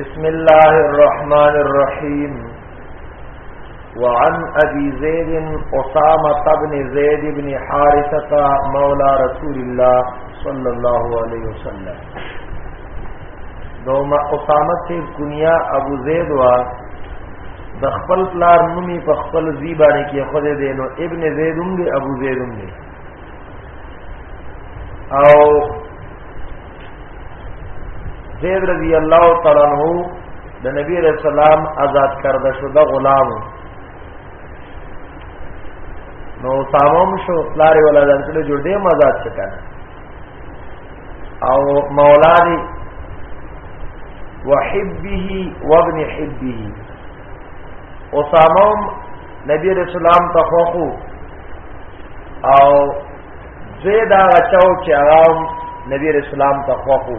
بسم الله الرحمن الرحيم وعن أبي زيد أسامة بن زيد بن حارثة مولى رسول الله صلى الله عليه وسلم دو ما اسامه سی کنیا ابو زید وا د خپل پلار نومي په خپل زی باندې کې خود دې نو ابن زید هم دی ابو زید هم دی او زید رضی الله تعالی عنہ د نبی رسول الله آزاد کرده شو د غلام نو سامم شو لاري ولا ځکه جوړ دې مزاد څه کنه او مولا دی وحبه وابن حبه اسامه نبی رسول الله ته خوخو او زید هغه چاو چې هغه نبی رسول الله ته خوخو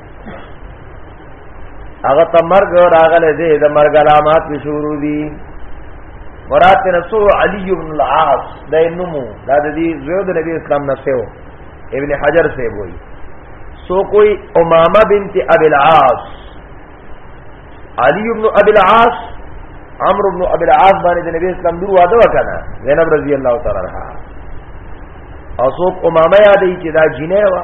هغه ته مرګ راغله دې د مرګ علامات به شروع دي مراد رسو علی بن العاص د نمو دا د دې زوی د نبی اسلام نه سیو ابن حجر سے وای سو کوئی امامه بنت ابي العاص علی بن ابي العاص عمرو بن ابي العاص باندې د نبی اسلام دور واده وکړه زینب رضی الله تعالی عنها او سو امامه یادې چې دا جنې وا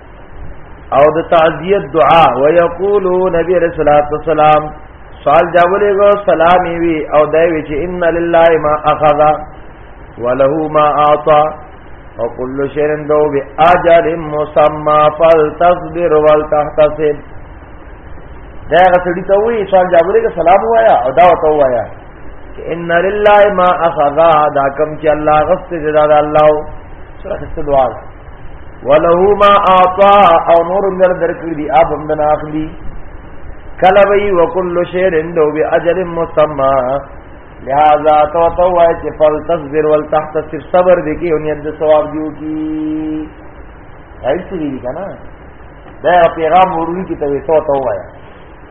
او د تعزیت دعا ويقولو نبی رسول الله صلی الله علیه وسلم سوال جوابلې غو سلامي وي او دای وی چې ان لله ما اخذ وله ما اعطى او کل شرن دو بی اجل مسمى فلتصبر ولتحتسب دا غسړی ته وی سوال جوابلې غو سلام وایا او دا وته وایا ان لله ما اخذ دا کم چې الله غفت دې دا الله سره خسته دعا وله ما اعطى او نور در درکړي دي اب هم نه اخلي کله وی وکل شی رندو به اجل مسمى لہذا تو تو ہے کہ فل تصبر ول تحت صرف صبر دے کے انہیں اندر ثواب دیو کی ہے اس لیے کہنا دے پیغام ورنی کی تو تو ہے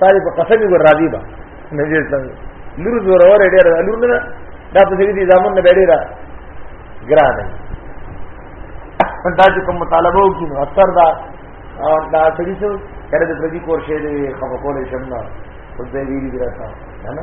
تاری په قسم ګور راضی با نه دې څنګه لور زور اور ډېر لور نه دا په دې ځامن نه ډېر ګرانه دا چې کوم مطالبه وکړي نو اثر دا دا سړي څو کړه د پردي کور شه دې خفقول شمنا خو دې ویلي درته نه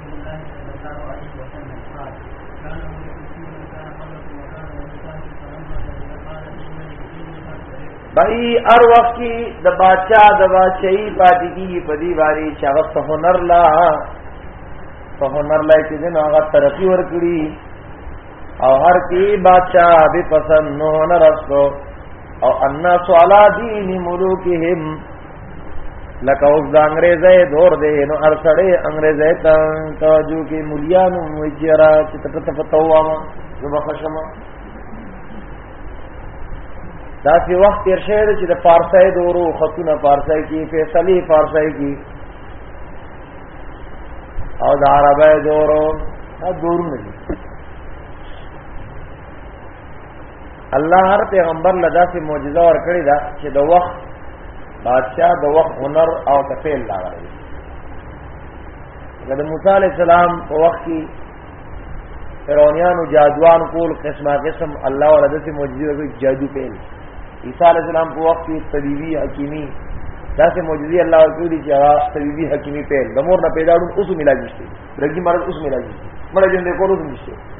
بای ار وخت کې د بادشاہ د بادشاہي پاتې کیږي په دې باندې چې هغه په هنر لا په هنر لا کې نه هغه ترقی ورکړي او هر کی بادشاہ به پسند نه رسو او الناس علی دین ملوکهم لکه اوس د انګريزي دور دی نو ارسړې انګريزي ته توجه کې مليانو مجرا چې ته ته پتو وامه زما خشمه دا چې وخت تیر شهر چې د فارسای دورو خطونه فارسای کې فیصله فارسای کې او د عربای دورو دا دورونه دي الله هر پیغمبر له داسې معجزه ورکړې ده چې د وخت بادشاہ د وخت هنر او تفعیل لاغلی لکه د موسی علی السلام په وخت کې فرعونانو جادوان کول قسمه قسم الله ولا داسې معجزه ورکړي جادو پیل عیسی علی السلام په وخت کې طبيبي حکیمی داسې معجزه الله ورکړي چې هغه طبيبي حکیمی پیل د مور نه پیدا ډون اوس ملاجي شي رګي مرض اوس ملاجي شي مړ ژوند کول اوس نشته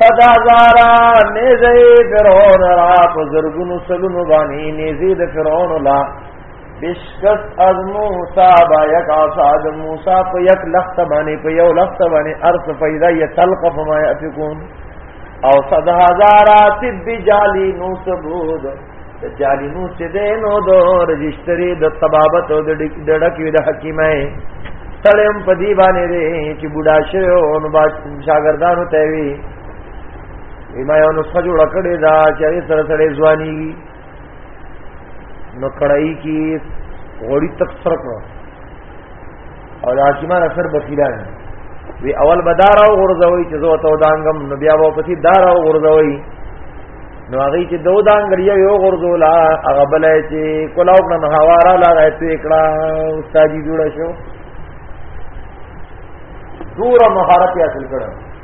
صدا زارا نیزی فرعون را پا زرگونو سلونو بانی نیزی دا فرعون لا بشکس از موسا با یک آسا دا موسا پا یک لخت بانی پا یو لخت بانی ارس فیدا یا تلقف ما یعفکون او صدا زارا تب جالی نو سبود د جالینو چې ده نو د رجستری د طبابت او د ډډکی د حکیمه سړیم په دی باندې دی چې بوډا شوی او نو با شاګردانو ته وی ایما یو نو سجو لکړې دا چې سره سره ځواني نو کړای کی غوړی تک سره کړو او د حاکمان اثر بخیلان وی اول بدار او غرزوي چې زو ته دانګم نو بیا و پسې دار او غرزوي نو هغه چې دو دانګړیا یو غرزولا هغه بلې چې کلاو کړه هوارا لا راځي کړه استاد جوړ شو دور مهارت حاصل کړه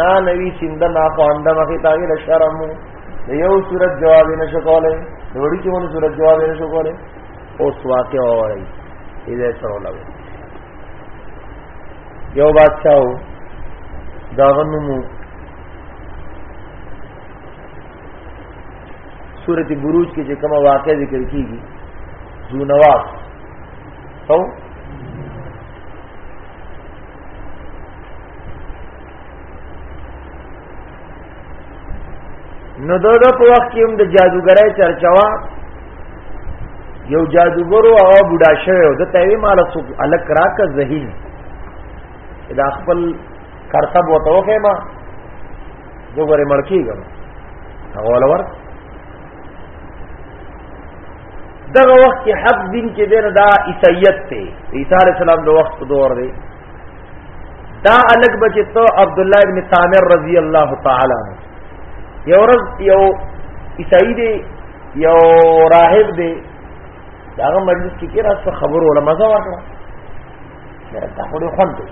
نا نوی سند نا خوانده مخی تاگی لشرمو یو صورت جوابی نشو کولے دوڑی کی من صورت جوابی نشو کولے اوس واقع وای دې سره لوي یو بادشاہ داغنمو سورت بروج کې چې کومه واقع ذکر کیږي ذو نواس او نو دغه په وخت کې هم د جادوګرۍ چرچوا یو جادوګرو هغه بوډا شوی او د تېوی مال سو الک راک ذهین دا خپل کرتب وته وخه ما زه غره مړکیږم هغه ولور دغه وخت کې حق دین کې دین دا عیسیت ته عیسی علی السلام د وخت په دور دی دا الګ بچ ته عبد الله ابن تامر رضی الله تعالی عنہ یو ورځ یو عیسائی دی یو راهب دی داغه مجلس کې کې راځه خبر ولا مزه ورکړه دا خو ډېر خوند دی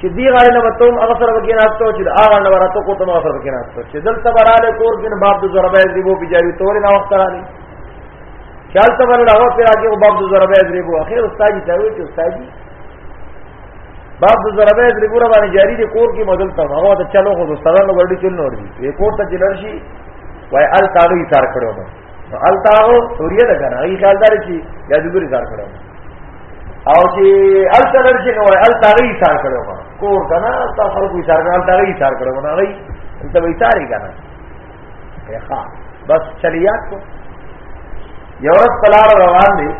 چې دی غاړې نه وته هغه سره وکي ناشته چې هغه نه ورته کو ته هغه سره وکي ناشته چې دلته براله کور کې باب د ضربه دی وو بجاري تور نه وخت را نه چل ته ورته هغه پر هغه باب د ضربه دی وو اخر استاد ته وی چې استاد باب د ضربه دی وو باندې جاری دی کور کې مدل ته هغه ته چلو خو استاد نو ورډي چل نور دی کور ته چلر شي وای ال تاړو یې تار کړو التاو سوریه ده کنه ای خیال دار چې جادوګر کار کړو او چې التلر چې نو التاغي کار کړو کور کنه تا خلکو یې کار کړو التاغي کار کړو نه غي انت به تاری کنه ښه بس چلیات کو یورپ پلار روان دي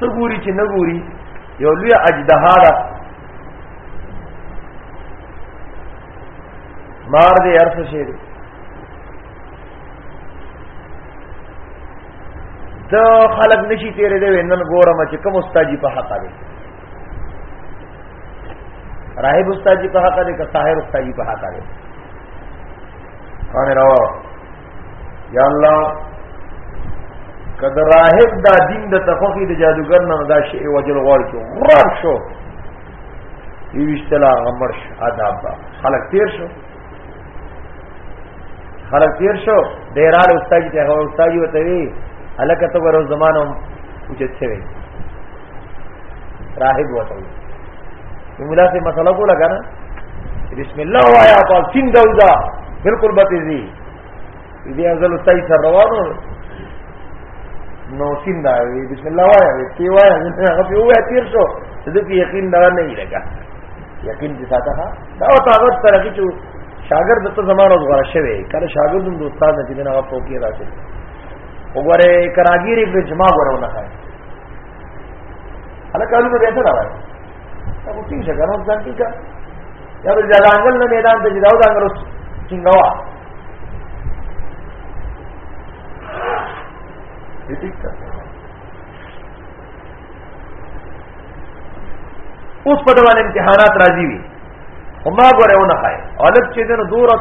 سګوري چې نه ګوري یو لوی اجدها ده مار دې ارث شي د خلک نشي تیرې دی نن ګورم چې کوم استاد په حق دی راهب استاد په حق دی که طاهر استاد په حق دی باندې راو یا الله کله راهب دا دین د تفقی د جادوګر نه دا شی وجل غوړ شو غوړ شو یوشتلا غمرش آداب خلق تیر شو خلک تیر شو ډیرال استاد ته هو استاد یو ته وی الکه ته ورو زمانو چې څه وی راهب وته وی مولا سے مسئلہ کو لگا نا بسم اللہ وایا تو سین دوزا بالکل بتیزی دې ازل تای سره روانو نو سین دا وی بسم الله وای وی تی وای هغه په وای تیر شو دې کې یقین دا نه لګا یقین دې ساته دا او تاسو سره کې چې شاګرد ته زمانه غوړ شوی کله شاګرد د استاد نه دینه په کې راځي وګوره کراګيري په جما غوړونه خای هله کالو به څه راوړي دا خو ټینګ شه کنه ځان ټینګ یا بل ځانګل نه میدان ته ځاو دا غرس ټینګوا ټیک ده اوس په ډول امتحانات راځي وي هما غره ونه خای اولک چې دنه دور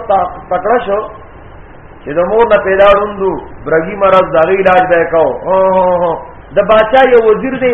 تکړه شو چې د مور نه پیدا وروندو برګي مرز دغه علاج به کو او د باچا یو وزیر دی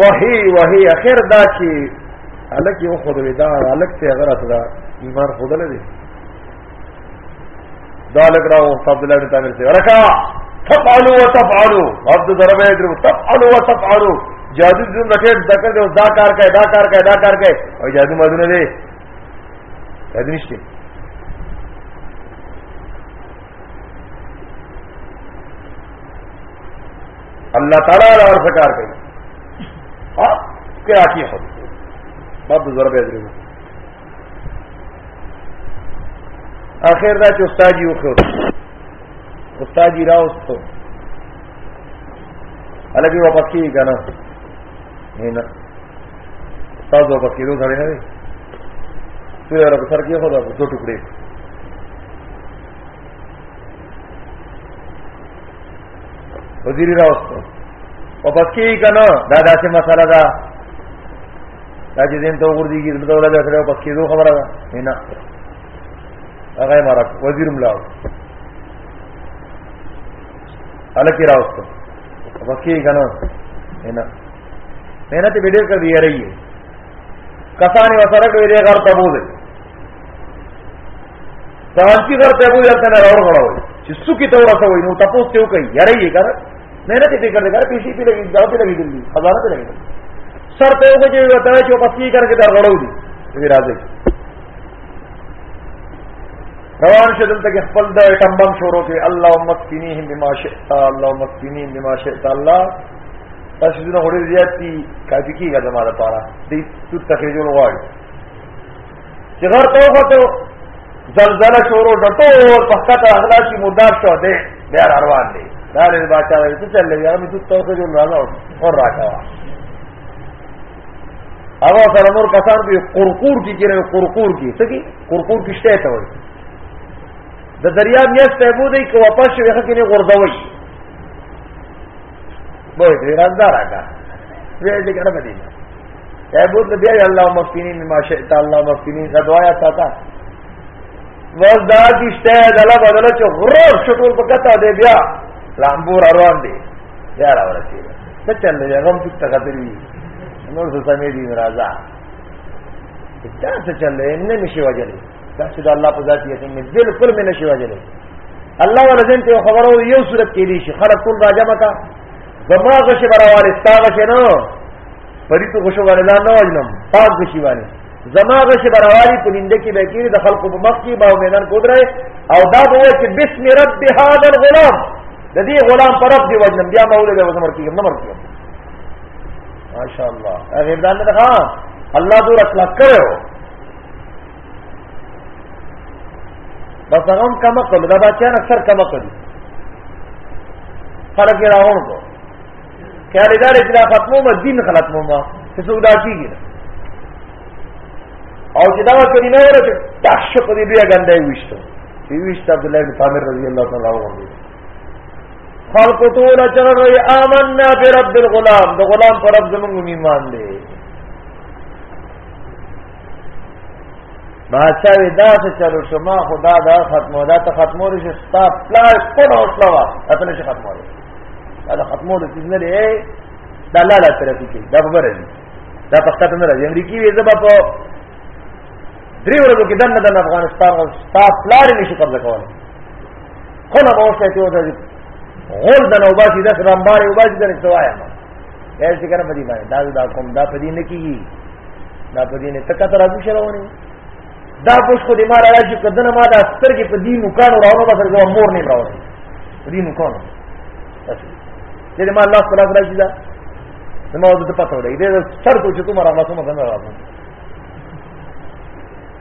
وحی وحی اخر دا چې الک یو خود ودا الک ته هغه راته دا ایمان خود نه دی دا لګ راو عبد الله بن تامر سے ورکا تفعلوا وتفعلوا عبد ضربه يضرب تفعلوا وتفعلوا جادو جن رکھے ذکر دے دا کار کا دا کار کا دا کار کا او جادو مدن دے جادو نشتے الله تعالی له ورسره کار کوي ها کې راکی خو باب ضربه درو اخر دا چې استاد یو خو استاد یې راوستو الګي واپس کیږي کنه نه نه استاد واپس کیږي سره نه وي څه یې راپسر کیږي خو دا دوه ټوکړي وزیر راوستو او بس کی کنه دا داسې مسله ده دا چې دین ته وګورځي چې دوله به سره بس کی دوه خبره ده نه هغه مرک وزیر ملاو الکی راوستو بس کی کنه نه محنت به ډېر کړی یاري کسانې وسره کوي دې غر ته بوزي سوالچی غر ته وو یلته نه راور غړاوي چې سکی ته ورته وای نو تاسو ته وکي یاره یې کار نه نه دې کار کار پیسې په لګي دا په لګي دي خزانه په لګي سر ته وګه چې وتا چې په سکی کار کې دا غړاو دي دې راځي روان شه دلته کې خپل د ایټم بم شروع کې اللهم اسقنیهم بما شئت اللهم اسقنیهم بما شئت الله تاسو دې نه هډې زیات دي کافي کیږي زموږ لپاره دې څه تخریجول غواړي چې غر ته وخته زلزلہ شروع د ټول په خطه اغلا شي مردار شو دی بیا روان دی دا لري باچا وایي چې چل لګي هغه څه توګه جوړ راځو اور راکوا هغه سره نور کسان به قرقور کی کړي قرقور کی څه کی قرقور کی شته ته وایي د دریا میاست ته بو دی کو واپس شي هغه کې نه غردوي بوي دې راځه راګه وې دې کړه مدي اے بوت نبی الله مفقینین ما شئت الله مفقینین دا دعا تا تا وز دا کیشته دلا بدل چې غرور شټول پکتا دې بیا لامبور روان دي بیا را ورسي څه چل دی غم څه تغتری نور څه سمې دي راځه دا څه چل نه نشي وجلې دا چې د الله په ذات یقین نه بالکل مې نشي وجلې الله ولزم ته خبرو یو صورت کې دي شي خلق ټول راجمه کا زما غش براواله ستا غش نه پری تو غش باندې نه وجنم پاک غشي باندې زما غش براواله په نند کې به کې د خلق په مخ کې باو میدان کودره او دا به چې بسم رب هذا الغلام د دې غلام پر رب دی وجنم بیا مولا به وسمر کېږم نه مر کېږم ماشاءالله هغه دان نه ها الله دور اطلاق کړو بس هغه هم کم کړل دا بچیان اکثر کم کړل خلک یې راغون کو خیال دا لري چې دا ختمو ما دین ختمو ما څه څو دا کیږي او چې دا کړی نه ورته تاسو په دې بیا غندای وښته دی وښته عبد الله بن عامر رضی الله تعالی عنہ خلق ټول چر رہی آمنا برب الغلام د غلام پر رب زمونږ ایمان دی بادشاہ وی دا څه چلو شما خدا دا ختمو دا ته ختمو لري چې ستا پلاس په نو شوا اته نشي ختمو لري دا ختمو لري چې نه لري دا لا لا ترپی کې دا خبره دي دا په خاطر نه راځي امریکای وی زبا په درې ورځو کې دنه د افغانستان او ستا پلار نشي قبضه کولای خو نه اوسه ته وځي غول د نوباسي د رمباري وباسي د سوایا اے ذکر په دې باندې دا دا کوم دا په دې نه کیږي دا په دې نه تکا تر ابو شروانی دا پوس کو دې ما راځي کدنه ما دا سترګې په دې نوکانو راوړو بس دا مور نه راوړو په دې نوکانو دې ما الله تعالی راځي دا نو ما د پته وړي دې سر ته چې تمہارا ما سم نه راځي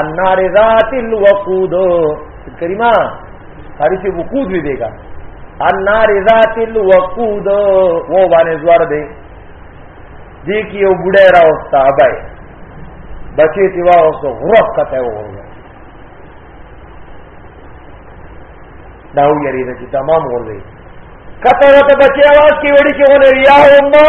النار ذات الوقود کریمه حرف وقود وی دیگا النار ذات الوقود و باندې زوار دی دې کې یو بډای را وستا ابای بچی تی وا اوس غرق کته وره دا و یری چې تمام ورځي کته وته بچی आवाज کې وړي کې ونه یا امه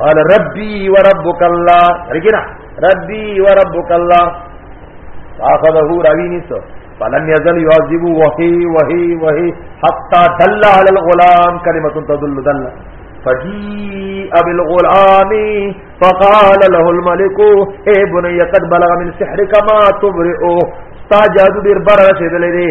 قال ربي وربك الله رجنا ربي وربك الله فاخذه ربينس فلم يزل يعذبه وهي وهي وهي حتى دل على الغلام كلمة تدل دل فجيء بالغلام فقال له الملك اے بني قد بلغ من سحرك ما تبرئ تا جادو دیر بار رسیدلې دی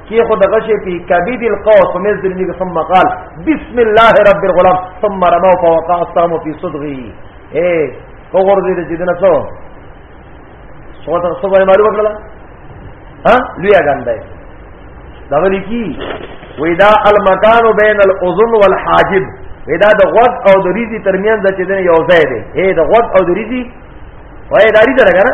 کې خو دغه شی په کبید القوس په مز درنی کې ثم قال بسم الله رب الغلام ثم رموا فوقع السام في صدغه اے وګور دې چې دنه څو څو تر څو باندې معلومه کړل ها لوی غندای دا ولي کی ودا المکان بین الاذن والحاجب ودا د غوږ او د ریزي ترمنځ چې دنه یو ځای دی اے د غوږ او د ریزي وای داری درګه نه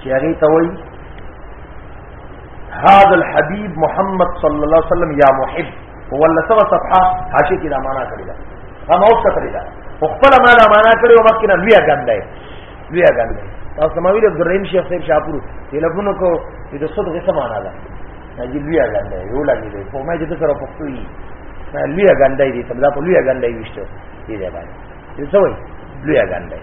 چې هغه ته وایي هذا الحبيب محمد صلى الله عليه وسلم يا محب ولا سبع صفحه حاشيه کې دا معنا کړی دا هم اوس کړی دا خپل معنا معنا کړی او مخکې نه لوی غندای لوی غندای تاسو ما ویل دریم شیخ صاحب شاپور تلفون کو چې د صدقه څه معنا ده دا لوی غندای یو لګی دی په ما چې څه سره پښتو یې لوی غندای دی تبدا په لوی غندای وشته دی دا باندې څه وایي لوی غندای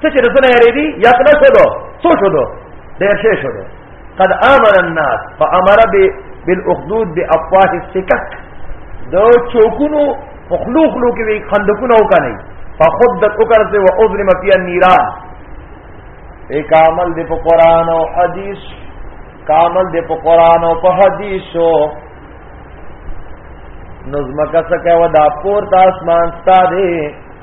څه چې رسول یریدي یا کنه شو دو څو شو دو ډیر شي شو دو قد امر الناس فامر بالاخدود بافواه السكك دو چوکونو مخلوق لو کې وی خندقونه وکنه فخدت وکړه او اظلم فی النيران ایک عمل دی په قران او حدیث کامل دی په قران او په حدیثو نظم کا سکه ودا پور د اسمان ستاره